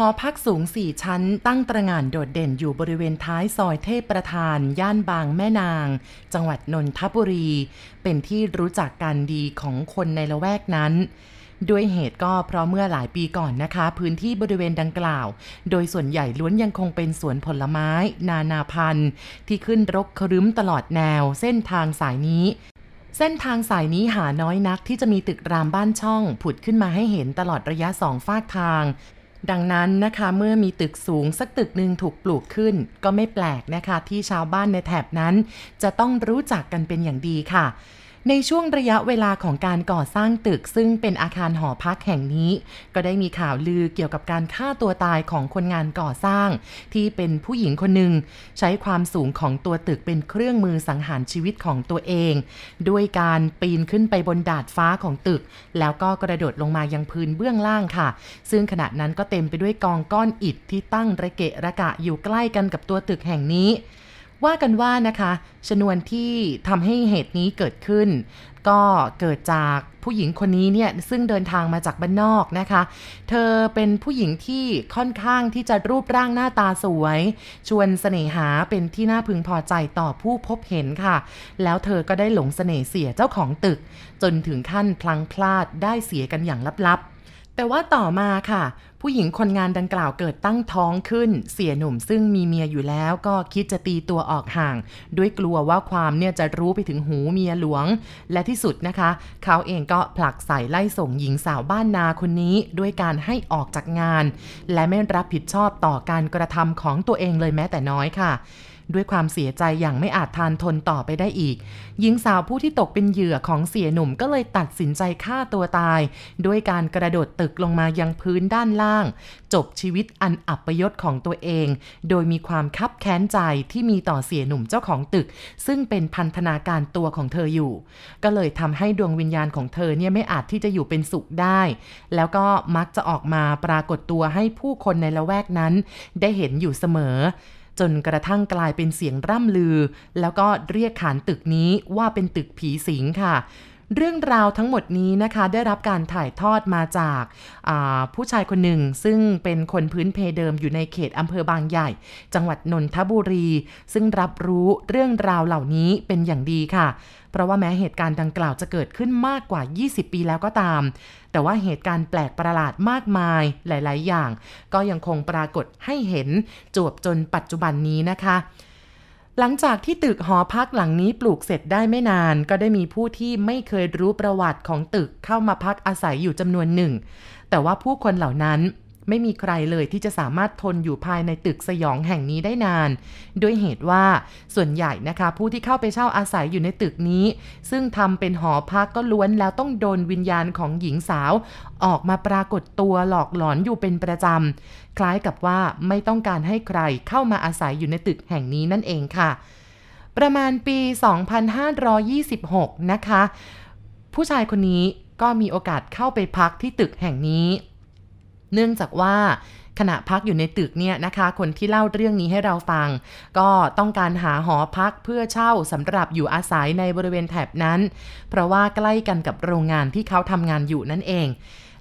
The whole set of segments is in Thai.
หอพักสูงสี่ชั้นตั้งตระหง่านโดดเด่นอยู่บริเวณท้ายซอยเทพประธาน ย่านบางแม่นาง จังหวัดนนทบุรี เป็นที่รู้จักกันดีของคนในละแวกนั้น ด้วยเหตุก็เพราะเมื่อหลายปีก่อนนะคะ พื้นที่บริเวณดังกล่าว โดยส่วนใหญ่ล้วนยังคงเป็นสวนผลไม้ นานาพันธุ์ ที่ขึ้นรกครึ้มตลอดแนวเส้นทางสายนี้เส้นทางสายนี้หาน้อยนักที่จะมีตึกรามบ้านช่อง ผุดขึ้นมาให้เห็นตลอดระยะสองฝากทาง ดังนั้นนะคะเมื่อมีตึกสูงสักตึกหนึ่งถูกปลูกขึ้น ก็ไม่แปลกนะคะที่ชาวบ้านในแถบนั้น จะต้องรู้จักกันเป็นอย่างดีค่ะ ในช่วงระยะเวลาของการก่อสร้างตึกซึ่งเป็นอาคารหอพักแห่งนี้ ก็ได้มีข่าวลือเกี่ยวกับการฆ่าตัวตายของคนงานก่อสร้าง ที่เป็นผู้หญิงคนหนึ่งใช้ความสูงของตัวตึกเป็นเครื่องมือสังหารชีวิตของตัวเอง ด้วยการปีนขึ้นไปบนดาดฟ้าของตึก แล้วก็กระโดดลงมายังพื้นเบื้องล่างค่ะ ซึ่งขณะนั้นก็เต็มไปด้วยกองก้อนอิฐที่ตั้งระเกะระกะอยู่ใกล้กันกับตัวตึกแห่งนี้ ว่ากันว่านะคะชนวนที่ทำให้เหตุนี้เกิดขึ้น ก็เกิดจากผู้หญิงคนนี้เนี่ยซึ่งเดินทางมาจากบ้านนอกนะคะ เธอเป็นผู้หญิงที่ค่อนข้างที่จะรูปร่างหน้าตาสวย ชวนเสน่หาเป็นที่น่าพึงพอใจต่อผู้พบเห็นค่ะ แล้วเธอก็ได้หลงเสน่ห์เสียเจ้าของตึก จนถึงขั้นพลังพลาดได้เสียกันอย่างลับๆ แต่ว่าต่อมาค่ะ ผู้หญิงคนงานดังกล่าวเกิดตั้งท้องขึ้น เสียหนุ่มซึ่งมีเมียอยู่แล้วก็คิดจะตีตัวออกห่าง ด้วยกลัวว่าความเนี่ยจะรู้ไปถึงหูเมียหลวง และที่สุดนะคะ เขาเองก็ผลักใส่ไล่ส่งหญิงสาวบ้านนาคนนี้ ด้วยการให้ออกจากงาน และไม่รับผิดชอบต่อการกระทำของตัวเองเลยแม้แต่น้อยค่ะ ด้วยความเสียใจอย่างไม่อาจทานทนต่อไปได้อีก หญิงสาวผู้ที่ตกเป็นเหยื่อของเสียหนุ่มก็เลยตัดสินใจฆ่าตัวตาย ด้วยการกระโดดตึกลงมายังพื้นด้านล่าง จบชีวิตอันอับยศของตัวเอง โดยมีความคับแค้นใจที่มีต่อเสียหนุ่มเจ้าของตึก ซึ่งเป็นพันธนาการตัวของเธออยู่ ก็เลยทำให้ดวงวิญญาณของเธอเนี่ยไม่อาจที่จะอยู่เป็นสุขได้ แล้วก็มักจะออกมาปรากฏตัวให้ผู้คนในละแวกนั้น ได้เห็นอยู่เสมอ จนกระทั่งกลายเป็นเสียงร่ำลือ แล้วก็เรียกขานตึกนี้ว่าเป็นตึกผีสิงค่ะ เรื่องราวทั้งหมดนี้นะคะได้รับการถ่ายทอดมาจากาผู้ชายคนหนึ่ง ซึ่งเป็นคนพื้นเพเดิมอยู่ในเขตอำเภอบางใหญ่ จังหวัดนนทบุรี ซึ่งรับรู้เรื่องราวเหล่านี้เป็นอย่างดีค่ะ เพราะว่าแม้เหตุการณ์ดังกล่าวจะเกิดขึ้นมากกว่า 20 ปีแล้วก็ตาม แต่ว่าเหตุการณ์แปลกประหลาดมากมายหลาย ๆ อย่าง ก็ยังคงปรากฏให้เห็นจวบจนปัจจุบันนี้นะคะ หลังจากที่ตึกหอพักหลังนี้ปลูกเสร็จได้ไม่นาน ก็ได้มีผู้ที่ไม่เคยรู้ประวัติของตึกเข้ามาพักอาศัยอยู่จำนวนหนึ่ง แต่ว่าผู้คนเหล่านั้น ไม่มีใครเลยที่จะสามารถทนอยู่ภายในตึกสยองแห่งนี้ได้นาน ด้วยเหตุว่าส่วนใหญ่นะคะผู้ที่เข้าไปเช่าอาศัยอยู่ในตึกนี้ ซึ่งทำเป็นหอพักก็ล้วนแล้วต้องโดนวิญญาณของหญิงสาว ออกมาปรากฏตัวหลอกหลอนอยู่เป็นประจำคล้ายกับว่าไม่ต้องการให้ใครเข้ามาอาศัยอยู่ในตึกแห่งนี้นั่นเองค่ะ ประมาณปี 2526 นะคะ ผู้ชายคนนี้ก็มีโอกาสเข้าไปพักที่ตึกแห่งนี้ เนื่องจากว่าขณะพักอยู่ในตึกเนี่ยนะคะ คนที่เล่าเรื่องนี้ให้เราฟัง ก็ต้องการหาหอพักเพื่อเช่าสำหรับอยู่อาศัยในบริเวณแถบนั้น เพราะว่าใกล้กันกับโรงงานที่เขาทำงานอยู่นั่นเอง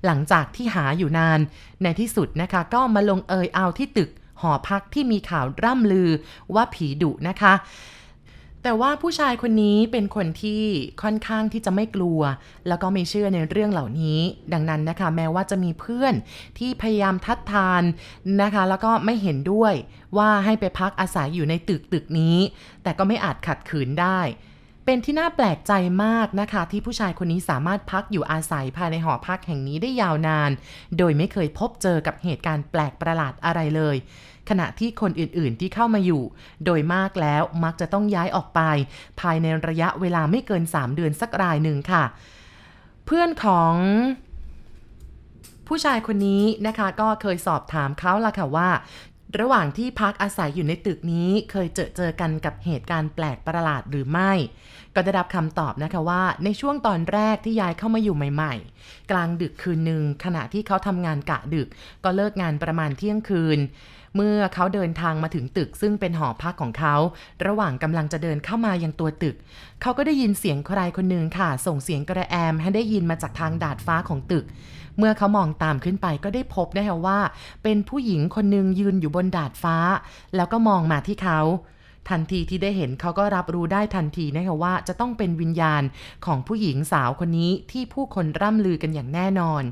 หลังจากที่หาอยู่นาน ในที่สุดนะคะ ก็มาลงเอยเอาที่ตึกหอพักที่มีข่าวร่ำลือว่าผีดุนะคะ แต่ว่าผู้ชายคนนี้เป็นคนที่ค่อนข้างที่จะไม่กลัว แล้วก็ไม่เชื่อในเรื่องเหล่านี้ ดังนั้นนะคะ แม้ว่าจะมีเพื่อนที่พยายามทัดทานนะคะ แล้วก็ไม่เห็นด้วยว่าให้ไปพักอาศัยอยู่ในตึกตึกนี้ แต่ก็ไม่อาจขัดขืนได้ เป็นที่น่าแปลกใจมากนะคะ ที่ผู้ชายคนนี้สามารถพักอยู่อาศัยภายในหอพักแห่งนี้ได้ยาวนาน โดยไม่เคยพบเจอกับเหตุการณ์แปลกประหลาดอะไรเลย ขณะที่คนอื่นๆที่เข้ามาอยู่ โดยมากแล้วมักจะต้องย้ายออกไป ภายในระยะเวลาไม่เกิน 3 เดือนสักรายหนึ่งค่ะ เพื่อนของผู้ชายคนนี้นะคะก็เคยสอบถามเขาละค่ะว่า ระหว่างที่พักอาศัยอยู่ในตึกนี้เคยเจอเจอกันกับเหตุการณ์แปลกประหลาดหรือไม่ ก็ได้รับคำตอบนะคะว่า ในช่วงตอนแรกที่ย้ายเข้ามาอยู่ใหม่ๆ กลางดึกคืนหนึ่งขณะที่เขาทำงานกะดึก ก็เลิกงานประมาณเที่ยงคืน เมื่อเขาเดินทางมาถึงตึกซึ่งเป็นหอพักของเขา ระหว่างกำลังจะเดินเข้ามายังตัวตึก เขาก็ได้ยินเสียงใครคนหนึ่งค่ะ ส่งเสียงกระแอมให้ได้ยินมาจากทางดาดฟ้าของตึกเมื่อเขามองตามขึ้นไปก็ได้พบนะคะว่า เป็นผู้หญิงคนหนึ่งยืนอยู่บนดาดฟ้า แล้วก็มองมาที่เขา ทันทีที่ได้เห็นเขาก็รับรู้ได้ทันทีนะคะว่าจะต้องเป็นวิญญาณของผู้หญิงสาวคนนี้ที่ผู้คนร่ำลือกันอย่างแน่นอน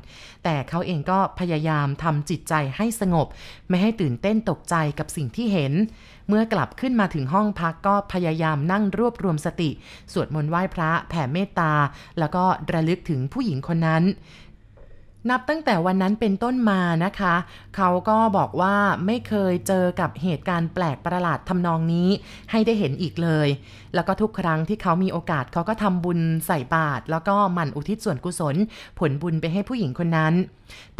แต่เขาเองก็พยายามทำจิตใจให้สงบ ไม่ให้ตื่นเต้นตกใจกับสิ่งที่เห็น เมื่อกลับขึ้นมาถึงห้องพักก็พยายามนั่งรวบรวมสติ สวดมนต์ไหว้พระแผ่เมตตา แล้วก็ระลึกถึงผู้หญิงคนนั้น นับตั้งแต่วันนั้นเป็นต้นมานะคะ เขาก็บอกว่าไม่เคยเจอกับเหตุการณ์แปลกประหลาดทำนองนี้ให้ได้เห็นอีกเลย แล้วก็ทุกครั้งที่เขามีโอกาสเขาก็ทำบุญใส่บาตรแล้วก็หมั่นอุทิศส่วนกุศล ผลบุญไปให้ผู้หญิงคนนั้น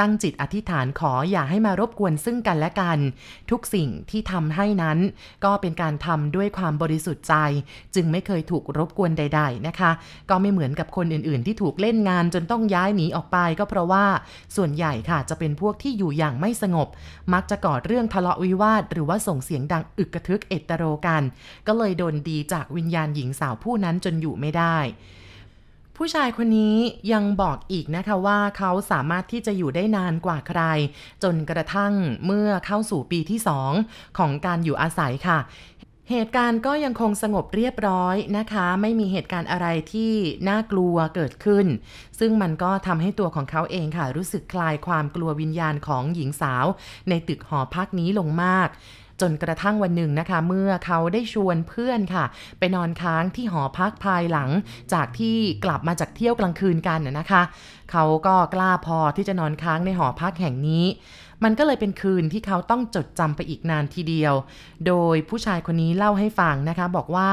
ตั้งจิตอธิษฐานขออย่าให้มารบกวนซึ่งกันและกัน ทุกสิ่งที่ทำให้นั้น ก็เป็นการทำด้วยความบริสุทธิ์ใจ จึงไม่เคยถูกรบกวนใด ๆนะคะ ก็ไม่เหมือนกับคนอื่นๆ ที่ถูกเล่นงานจนต้องย้ายหนีออกไปก็เพราะว่าส่วนใหญ่ค่ะจะเป็นพวกที่อยู่อย่างไม่สงบ มักจะก่อเรื่องทะเลาะวิวาท หรือว่าส่งเสียงดังอึกกระทึกเอตโรกัน ก็เลยโดนดีจากวิญญาณหญิงสาวผู้นั้นจนอยู่ไม่ได้ ผู้ชายคนนี้ยังบอกอีกนะคะว่าเขาสามารถที่จะอยู่ได้นานกว่าใคร จนกระทั่งเมื่อเข้าสู่ปีที่สองของการอยู่อาศัยค่ะเหตุการณ์ก็ยังคงสงบเรียบร้อยนะคะ ไม่มีเหตุการณ์อะไรที่น่ากลัวเกิดขึ้น ซึ่งมันก็ทำให้ตัวของเขาเองค่ะ รู้สึกคลายความกลัววิญญาณของหญิงสาว ในตึกหอพักนี้ลงมาก จนกระทั่งวันหนึ่งนะคะ เมื่อเขาได้ชวนเพื่อนค่ะ ไปนอนค้างที่หอพักภายหลัง จากที่กลับมาจากเที่ยวกลางคืนกันนะคะ เขาก็กล้าพอที่จะนอนค้างในหอพักแห่งนี้ มันก็เลยเป็นคืนที่เขาต้องจดจำไปอีกนานทีเดียว โดยผู้ชายคนนี้เล่าให้ฟังนะคะ บอกว่า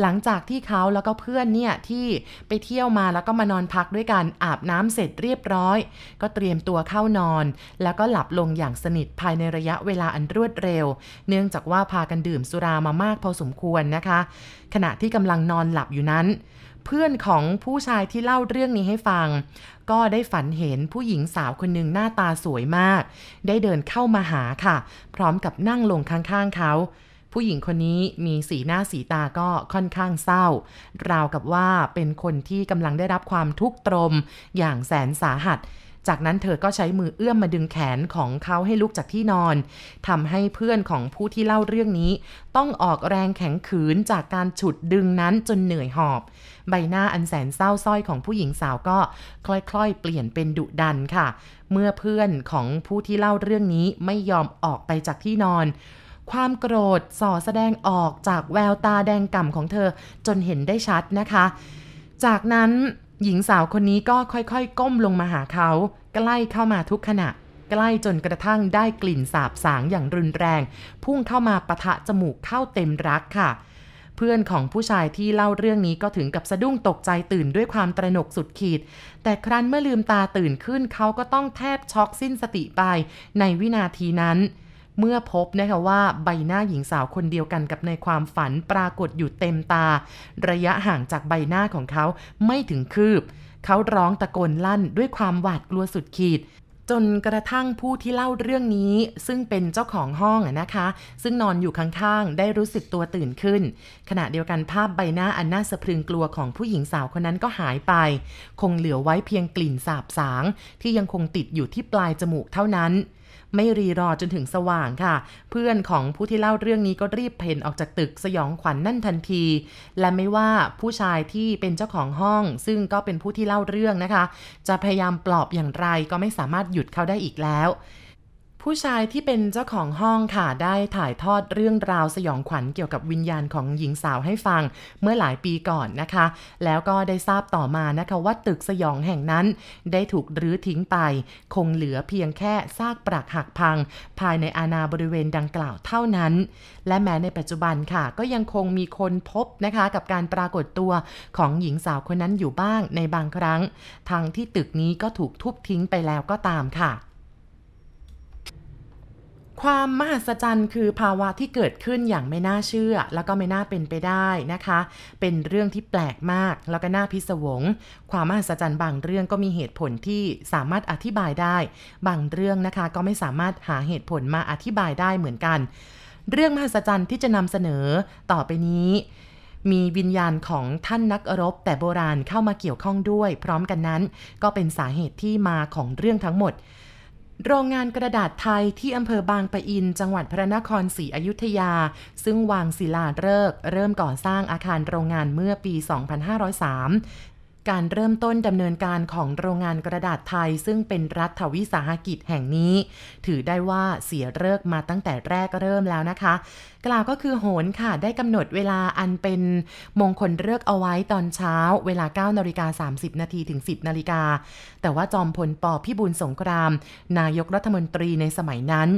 หลังจากที่เขาแล้วก็เพื่อนเนี่ยที่ไปเที่ยวมาแล้วก็มานอนพักด้วยกันอาบน้ำเสร็จเรียบร้อย ก็เตรียมตัวเข้านอน แล้วก็หลับลงอย่างสนิทภายในระยะเวลาอันรวดเร็ว เนื่องจากว่าพากันดื่มสุรามามากพอสมควรนะคะ ขณะที่กำลังนอนหลับอยู่นั้น เพื่อนของผู้ชายที่เล่าเรื่องนี้ให้ฟัง ก็ได้ฝันเห็นผู้หญิงสาวคนหนึ่งหน้าตาสวยมาก ได้เดินเข้ามาหาค่ะ พร้อมกับนั่งลงข้างๆเขาผู้หญิงคนนี้มีสีหน้าสีตาก็ค่อนข้างเศร้า ราวกับว่าเป็นคนที่กำลังได้รับความทุกข์ตรมอย่างแสนสาหัส จากนั้นเธอก็ใช้มือเอื้อมมาดึงแขนของเขาให้ลุกจากที่นอนทำให้เพื่อนของผู้ที่เล่าเรื่องนี้ ต้องออกแรงแข็งขืนจากการฉุดดึงนั้นจนเหนื่อยหอบ ใบหน้าอันแสนเศร้าส้อยของผู้หญิงสาวก็ค่อยๆ เปลี่ยนเป็นดุดันค่ะ เมื่อเพื่อนของผู้ที่เล่าเรื่องนี้ไม่ยอมออกไปจากที่นอน ความโกรธส่อแสดงออกจากแววตาแดงก่ำของเธอจนเห็นได้ชัดนะคะ จากนั้นหญิงสาวคนนี้ก็ค่อยๆ ก้มลงมาหาเขาใกล้เข้ามาทุกขณะ ใกล้จนกระทั่งได้กลิ่นสาบสางอย่างรุนแรง พุ่งเข้ามาปะทะจมูกเข้าเต็มรักค่ะ เพื่อนของผู้ชายที่เล่าเรื่องนี้ก็ถึงกับสะดุ้งตกใจตื่นด้วยความตระหนกสุดขีด แต่ครั้นเมื่อลืมตาตื่นขึ้นเขาก็ต้องแทบช็อกสิ้นสติไปในวินาทีนั้นเมื่อพบนะคะว่าใบหน้าหญิงสาวคนเดียวกันกับในความฝันปรากฏอยู่เต็มตา ระยะห่างจากใบหน้าของเขาไม่ถึงคืบ เขาร้องตะโกนลั่นด้วยความหวาดกลัวสุดขีด จนกระทั่งผู้ที่เล่าเรื่องนี้ ซึ่งเป็นเจ้าของห้องนะคะ ซึ่งนอนอยู่ข้างๆ ได้รู้สึกตัวตื่นขึ้น ขณะเดียวกันภาพใบหน้าอันน่าสะพรึงกลัวของผู้หญิงสาวคนนั้นก็หายไป คงเหลือไว้เพียงกลิ่นสาบสาง ที่ยังคงติดอยู่ที่ปลายจมูกเท่านั้น ไม่รีรอจนถึงสว่างค่ะ เพื่อนของผู้ที่เล่าเรื่องนี้ก็รีบเพ่นออกจากตึกสยองขวัญนนั่นทันที และไม่ว่าผู้ชายที่เป็นเจ้าของห้อง ซึ่งก็เป็นผู้ที่เล่าเรื่องนะคะ จะพยายามปลอบอย่างไรก็ไม่สามารถหยุดเขาได้อีกแล้ว ผู้ชายที่เป็นเจ้าของห้องค่ะได้ถ่ายทอดเรื่องราวสยองขวัญเกี่ยวกับวิญญาณของหญิงสาวให้ฟังเมื่อหลายปีก่อนนะคะ แล้วก็ได้ทราบต่อมานะคะว่าตึกสยองแห่งนั้น ได้ถูกรื้อทิ้งไป คงเหลือเพียงแค่ซากปรักหักพัง ภายในอาณาบริเวณดังกล่าวเท่านั้น และแม้ในปัจจุบันค่ะ ก็ยังคงมีคนพบนะคะ กับการปรากฏตัวของหญิงสาวคนนั้นอยู่บ้างในบางครั้ง ทั้งที่ตึกนี้ก็ถูกทุบทิ้งไปแล้วก็ตามค่ะ ความมหัศจรรย์คือภาวะที่เกิดขึ้นอย่างไม่น่าเชื่อ แล้วก็ไม่น่าเป็นไปได้นะคะ เป็นเรื่องที่แปลกมากแล้วก็น่าพิศวง ความมหัศจรรย์บางเรื่องก็มีเหตุผลที่สามารถอธิบายได้ บางเรื่องนะคะก็ไม่สามารถหาเหตุผลมาอธิบายได้เหมือนกัน เรื่องมหัศจรรย์ที่จะนำเสนอต่อไปนี้มีวิญญาณของท่านนักรบแต่โบราณเข้ามาเกี่ยวข้องด้วย พร้อมกันนั้น ก็เป็นสาเหตุที่มาของเรื่องทั้งหมด โรงงานกระดาษไทยที่อำเภอบางปะอิน จังหวัดพระนครศรีอยุธยา ซึ่งวางศิลาฤกษ์เริ่มก่อสร้างอาคารโรงงานเมื่อปี 2503 การเริ่มต้นดำเนินการของโรงงานกระดาษไทย ซึ่งเป็นรัฐวิสาหกิจแห่งนี้ ถือได้ว่าเสียเลิกมาตั้งแต่แรกเริ่มแล้วนะคะ กล่าวก็คือโหนค่ะ ได้กำหนดเวลาอันเป็นมงคลเลิกเอาไว้ตอนเช้า เวลา9นาฬิกา30 นาทีถึง 10 นาฬิกา แต่ว่าจอมพลปพิบูลสงคราม นายกรัฐมนตรีในสมัยนั้น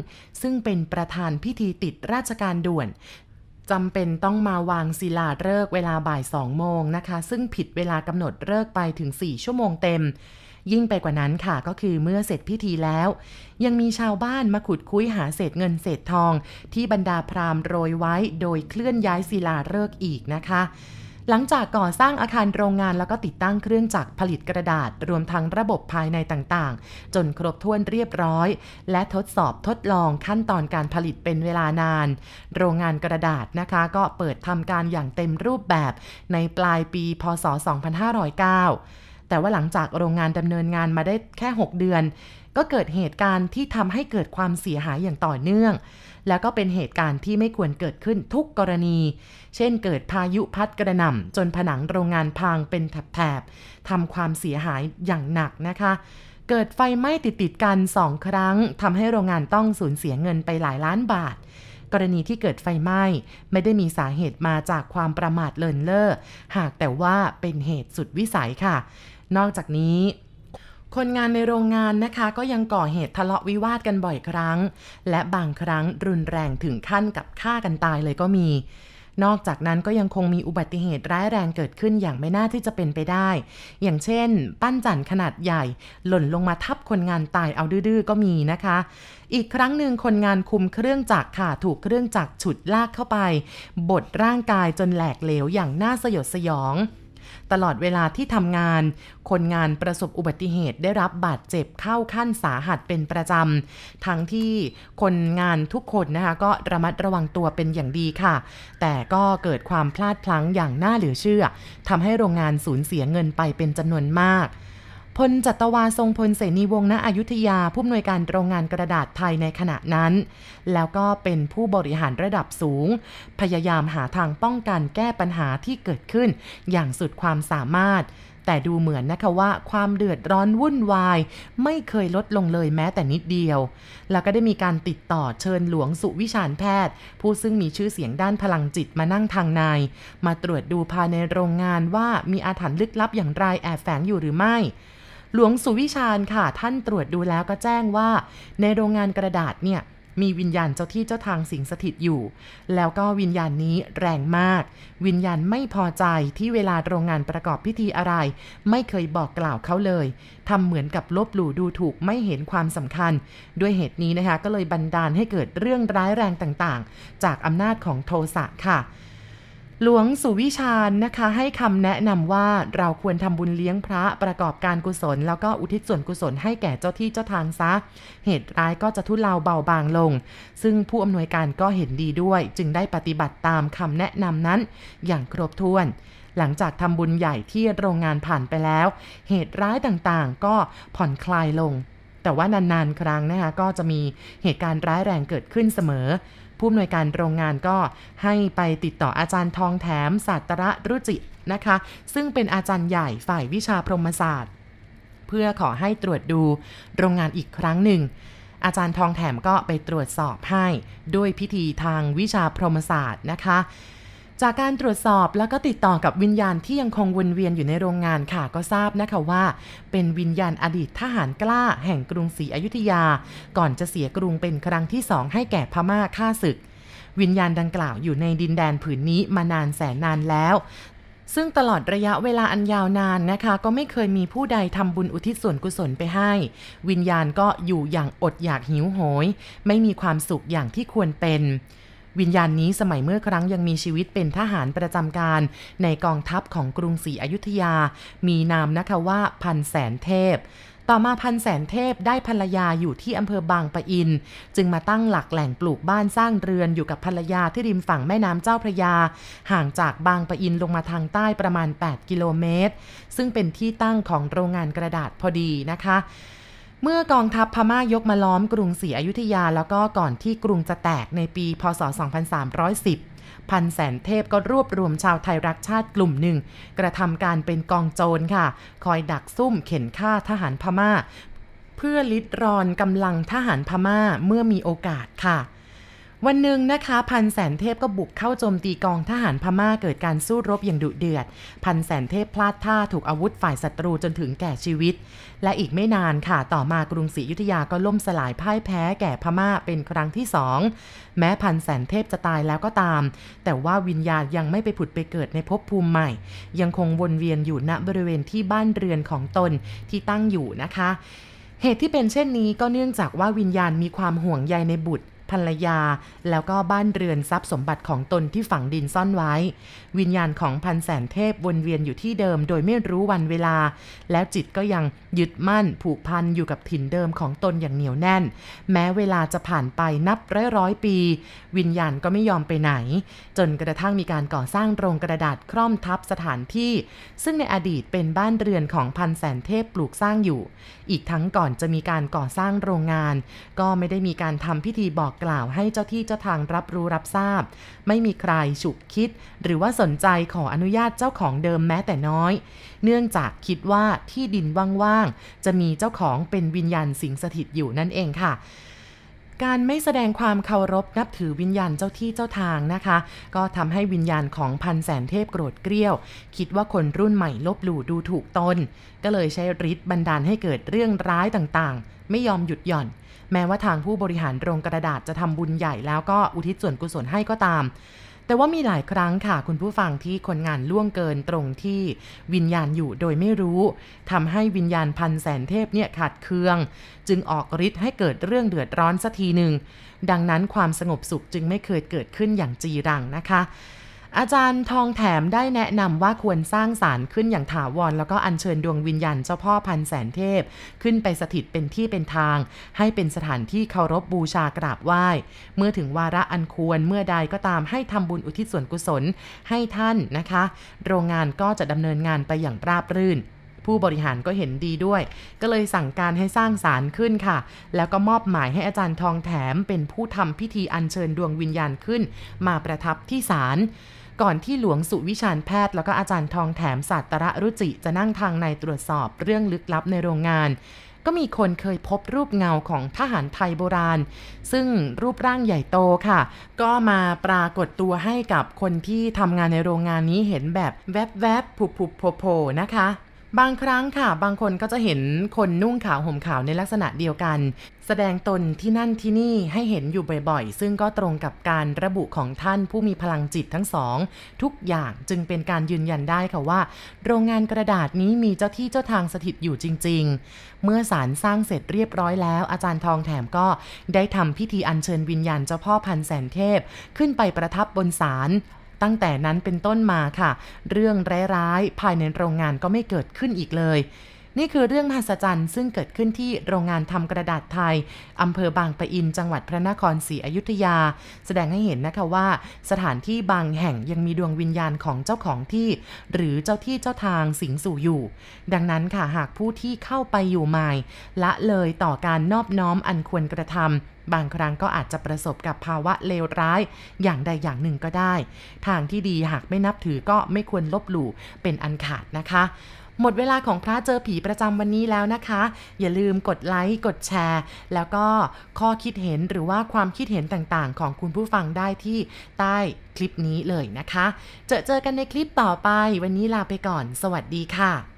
ซึ่งเป็นประธานพิธีติดราชการด่วน จำเป็นต้องมาวางศิลาฤกษ์เวลาบ่ายสองโมงนะคะ ซึ่งผิดเวลากำหนดฤกษ์ไปถึง 4 ชั่วโมงเต็ม ยิ่งไปกว่านั้นค่ะก็คือเมื่อเสร็จพิธีแล้ว ยังมีชาวบ้านมาขุดคุ้ยหาเศษเงินเศษทอง ที่บรรดาพราหมณ์โรยไว้โดยเคลื่อนย้ายศิลาฤกษ์อีกนะคะ หลังจากก่อสร้างอาคารโรงงานแล้วก็ติดตั้งเครื่องจักรผลิตกระดาษ รวมทั้งระบบภายในต่างๆ จนครบถ้วนเรียบร้อย และทดสอบทดลองขั้นตอนการผลิตเป็นเวลานาน โรงงานกระดาษนะคะก็เปิดทำการอย่างเต็มรูปแบบในปลายปี พศ 2509 แต่ว่าหลังจากโรงงานดำเนินงานมาได้แค่ 6 เดือน ก็เกิดเหตุการณ์ที่ทำให้เกิดความเสียหายอย่างต่อเนื่อง แล้วก็เป็นเหตุการณ์ที่ไม่ควรเกิดขึ้นทุกกรณี เช่นเกิดพายุพัดกระหน่ำจนผนังโรงงานพังเป็นแถบๆทำความเสียหายอย่างหนักนะคะเกิดไฟไหม้ติดติดกันสองครั้งทำให้โรงงานต้องสูญเสียเงินไปหลายล้านบาท กรณีที่เกิดไฟไหม้ไม่ได้มีสาเหตุมาจากความประมาทเลินเล่อหากแต่ว่าเป็นเหตุสุดวิสัยค่ะ นอกจากนี้ คนงานในโรงงานนะคะก็ยังก่อเหตุทะเลาะวิวาทกันบ่อยครั้ง และบางครั้งรุนแรงถึงขั้นกับฆ่ากันตายเลยก็มี นอกจากนั้นก็ยังคงมีอุบัติเหตุร้ายแรงเกิดขึ้นอย่างไม่น่าที่จะเป็นไปได้ อย่างเช่น ปั้นจันขนาดใหญ่ หล่นลงมาทับคนงานตายเอาดื้อๆก็มีนะคะ อีกครั้งหนึ่งคนงานคุมเครื่องจักรค่ะถูกเครื่องจักรฉุดลากเข้าไปบดร่างกายจนแหลกเหลวอย่างน่าสยดสยอง ตลอดเวลาที่ทำงาน คนงานประสบอุบัติเหตุได้รับบาดเจ็บเข้าขั้นสาหัสเป็นประจำ ทั้งที่คนงานทุกคนนะคะก็ระมัดระวังตัวเป็นอย่างดีค่ะ แต่ก็เกิดความพลาดพลั้งอย่างน่าเหลือเชื่อทำให้โรงงานสูญเสียเงินไปเป็นจำนวนมาก พลจัตวาทรงพลเสนีวงศ์ณอยุธยา ผู้อำนวยการโรงงานกระดาษไทยในขณะนั้น แล้วก็เป็นผู้บริหารระดับสูง พยายามหาทางป้องกันแก้ปัญหาที่เกิดขึ้น อย่างสุดความสามารถ แต่ดูเหมือนนะคะว่าความเดือดร้อนวุ่นวาย ไม่เคยลดลงเลยแม้แต่นิดเดียว แล้วก็ได้มีการติดต่อเชิญหลวงสุวิชานแพทย์ ผู้ซึ่งมีชื่อเสียงด้านพลังจิตมานั่งทางใน มาตรวจดูภายในโรงงานว่ามีอาถรรพ์ลึกลับอย่างไรแอบแฝงอยู่หรือไม่ หลวงสุวิชาญค่ะ ท่านตรวจดูแล้วก็แจ้งว่า ในโรงงานกระดาษเนี่ยมีวิญญาณเจ้าที่เจ้าทางสิงสถิตอยู่ แล้วก็วิญญาณนี้แรงมาก วิญญาณไม่พอใจที่เวลาโรงงานประกอบพิธีอะไร ไม่เคยบอกกล่าวเขาเลยทำเหมือนกับลบหลู่ดูถูกไม่เห็นความสำคัญ ด้วยเหตุนี้นะคะ ก็เลยบันดาลให้เกิดเรื่องร้ายแรงต่างๆ จากอำนาจของโทสะค่ะ หลวงสุวิชาญนะคะให้คำแนะนำว่าเราควรทำบุญเลี้ยงพระประกอบการกุศล แล้วก็อุทิศส่วนกุศลให้แก่เจ้าที่เจ้าทางซะ เหตุร้ายก็จะทุเลาเบาบางลง ซึ่งผู้อำนวยการก็เห็นดีด้วย จึงได้ปฏิบัติตามคำแนะนำนั้นอย่างครบถ้วนหลังจากทำบุญใหญ่ที่โรงงานผ่านไปแล้ว เหตุร้ายต่างๆ ก็ผ่อนคลายลง แต่ว่านานๆ ครั้งนะคะก็จะมีเหตุการณ์ร้ายแรงเกิดขึ้นเสมอ ผู้อำนวยการโรงงานก็ให้ไปติดต่ออาจารย์ทองแถมศาสตระรุจินะคะ ซึ่งเป็นอาจารย์ใหญ่ฝ่ายวิชาพรหมศาสตร์ เพื่อขอให้ตรวจดูโรงงานอีกครั้งหนึ่ง อาจารย์ทองแถมก็ไปตรวจสอบให้ด้วยพิธีทางวิชาพรหมศาสตร์นะคะ จากการตรวจสอบแล้วก็ติดต่อกับวิญญาณที่ยังคงวนเวียนอยู่ในโรงงานค่ะ ก็ทราบนะคะว่า เป็นวิญญาณอดีตทหารกล้าแห่งกรุงศรีอยุธยา ก่อนจะเสียกรุงเป็นครั้งที่สองให้แก่พม่าฆ่าศึก วิญญาณดังกล่าวอยู่ในดินแดนผืนนี้มานานแสนนานแล้ว ซึ่งตลอดระยะเวลาอันยาวนานนะคะ ก็ไม่เคยมีผู้ใดทำบุญอุทิศส่วนกุศลไปให้ วิญญาณก็อยู่อย่างอดอยากหิวโหย ไม่มีความสุขอย่างที่ควรเป็น วิญญาณนี้สมัยเมื่อครั้งยังมีชีวิตเป็นทหารประจำการในกองทัพของกรุงศรีอยุธยา มีนามนะคะว่าพันแสนเทพ ต่อมาพันแสนเทพได้ภรรยาอยู่ที่อำเภอบางปะอิน จึงมาตั้งหลักแหล่งปลูกบ้านสร้างเรือนอยู่กับภรรยาที่ริมฝั่งแม่น้ำเจ้าพระยา ห่างจากบางปะอินลงมาทางใต้ประมาณ 8 กิโลเมตร ซึ่งเป็นที่ตั้งของโรงงานกระดาษพอดีนะคะ เมื่อกองทัพพม่ายกมาล้อมกรุงศรีอยุธยาแล้วก็ก่อนที่กรุงจะแตกในปี พศ 2310 พันแสนเทพก็รวบรวมชาวไทยรักชาติกลุ่มหนึ่ง กระทำการเป็นกองโจรค่ะ คอยดักซุ่มเข็นฆ่าทหารพม่า เพื่อลิดรอนกำลังทหารพม่าเมื่อมีโอกาสค่ะ วันหนึ่งนะคะพันแสนเทพก็บุกเข้าโจมตีกองทหารพม่าเกิดการสู้รบอย่างดุเดือด พันแสนเทพพลาดท่าถูกอาวุธฝ่ายศัตรูจนถึงแก่ชีวิต และอีกไม่นานค่ะต่อมากรุงศรีอยุธยาก็ล่มสลายพ่ายแพ้แก่พม่าเป็นครั้งที่สองแม้พันแสนเทพจะตายแล้วก็ตาม แต่ว่าวิญญาณยังไม่ไปผุดไปเกิดในภพภูมิใหม่ ยังคงวนเวียนอยู่ณบริเวณที่บ้านเรือนของตนที่ตั้งอยู่นะคะ เหตุที่เป็นเช่นนี้ก็เนื่องจากว่าวิญญาณมีความห่วงใยในบุตร ภรรยา แล้วก็บ้านเรือนทรัพย์สมบัติของตนที่ฝังดินซ่อนไว้ วิญญาณของพันแสนเทพวนเวียนอยู่ที่เดิมโดยไม่รู้วันเวลา แล้วจิตก็ยังยึดมั่นผูกพันอยู่กับถิ่นเดิมของตนอย่างเหนียวแน่น แม้เวลาจะผ่านไปนับร้อยร้อยปี วิญญาณก็ไม่ยอมไปไหน จนกระทั่งมีการก่อสร้างโรงกระดาษคร่อมทับสถานที่ ซึ่งในอดีตเป็นบ้านเรือนของพันแสนเทพปลูกสร้างอยู่ อีกทั้งก่อนจะมีการก่อสร้างโรงงาน ก็ไม่ได้มีการทำพิธีบอกกล่าวให้เจ้าที่เจ้าทางรับรู้รับทราบ ไม่มีใครฉุกคิด หรือว่าสนใจขออนุญาตเจ้าของเดิมแม้แต่น้อย เนื่องจากคิดว่าที่ดินว่างๆ จะมีเจ้าของเป็นวิญญาณสิงสถิตอยู่นั่นเองค่ะการไม่แสดงความเคารพนับถือวิญญาณเจ้าที่เจ้าทางนะคะ ก็ทำให้วิญญาณของพันแสนเทพโกรธเกรี้ยว คิดว่าคนรุ่นใหม่ลบหลู่ดูถูกตน ก็เลยใช้ฤทธิ์บันดาลให้เกิดเรื่องร้ายต่างๆ ไม่ยอมหยุดหย่อน แม้ว่าทางผู้บริหารโรงกระดาษจะทำบุญใหญ่แล้วก็อุทิศส่วนกุศลให้ก็ตาม แต่ว่ามีหลายครั้งค่ะ คุณผู้ฟังที่คนงานล่วงเกินตรงที่วิญญาณอยู่โดยไม่รู้ทำให้วิญญาณพันแสนเทพเนี่ยขาดเคือง จึงออกฤทธิ์ให้เกิดเรื่องเดือดร้อนสักทีหนึ่งดังนั้นความสงบสุขจึงไม่เคยเกิดขึ้นอย่างจีรังนะคะ อาจารย์ทองแถมได้แนะนำว่าควรสร้างศาลขึ้นอย่างถาวร แล้วก็อัญเชิญดวงวิญญาณเจ้าพ่อพันแสนเทพ ขึ้นไปสถิตเป็นที่เป็นทาง ให้เป็นสถานที่เคารพบบูชากราบไหว้ เมื่อถึงวาระอันควรเมื่อใดก็ตามให้ทำบุญอุทิศส่วนกุศลให้ท่านนะคะ โรงงานก็จะดำเนินงานไปอย่างราบรื่นผู้บริหารก็เห็นดีด้วย ก็เลยสั่งการให้สร้างศาลขึ้นค่ะ แล้วก็มอบหมายให้อาจารย์ทองแถมเป็นผู้ทำพิธีอัญเชิญดวงวิญญาณขึ้น มาประทับที่ศาล ก่อนที่หลวงสุวิชานแพทย์ แล้วก็อาจารย์ทองแถมศาสตระรุจิจะนั่งทางในตรวจสอบเรื่องลึกลับในโรงงาน ก็มีคนเคยพบรูปเงาของทหารไทยโบราณ ซึ่งรูปร่างใหญ่โตค่ะ ก็มาปรากฏตัวให้กับคนที่ทำงานในโรงงานนี้เห็นแบบแวบๆผุบๆโผล่ๆนะคะ บางครั้งค่ะ บางคนก็จะเห็นคนนุ่งขาวห่มขาวในลักษณะเดียวกัน แสดงตนที่นั่นที่นี่ให้เห็นอยู่บ่อยๆ ซึ่งก็ตรงกับการระบุของท่านผู้มีพลังจิตทั้งสอง ทุกอย่างจึงเป็นการยืนยันได้ค่ะว่า โรงงานกระดาษนี้มีเจ้าที่เจ้าทางสถิตอยู่จริง ๆ เมื่อสารสร้างเสร็จเรียบร้อยแล้ว อาจารย์ทองแถมก็ได้ทำพิธีอัญเชิญวิญญาณเจ้าพ่อพันแสนเทพ ขึ้นไปประทับบนศาล ตั้งแต่นั้นเป็นต้นมาค่ะ เรื่องร้ายๆภายในโรงงานก็ไม่เกิดขึ้นอีกเลย นี่คือเรื่องมหัศจรรย์ซึ่งเกิดขึ้นที่โรงงานทำกระดาษไทยอำเภอบางปะอินจังหวัดพระนครศรีอยุธยา แสดงให้เห็นนะคะว่า สถานที่บางแห่งยังมีดวงวิญญาณของเจ้าของที่ หรือเจ้าที่เจ้าทางสิงสู่อยู่ ดังนั้นค่ะหากผู้ที่เข้าไปอยู่ใหม่ละเลยต่อการนอบน้อมอันควรกระทำ บางครั้งก็อาจจะประสบกับภาวะเลวร้ายอย่างใดอย่างหนึ่งก็ได้ ทางที่ดีหากไม่นับถือก็ไม่ควรลบหลู่เป็นอันขาดนะคะหมดเวลาของพระเจอผีประจำวันนี้แล้วนะคะ อย่าลืมกดไลค์ กดแชร์ แล้วก็ข้อคิดเห็นหรือว่าความคิดเห็นต่างๆ ของคุณผู้ฟังได้ที่ใต้คลิปนี้เลยนะคะ เจอเจอกันในคลิปต่อไป วันนี้ลาไปก่อน สวัสดีค่ะ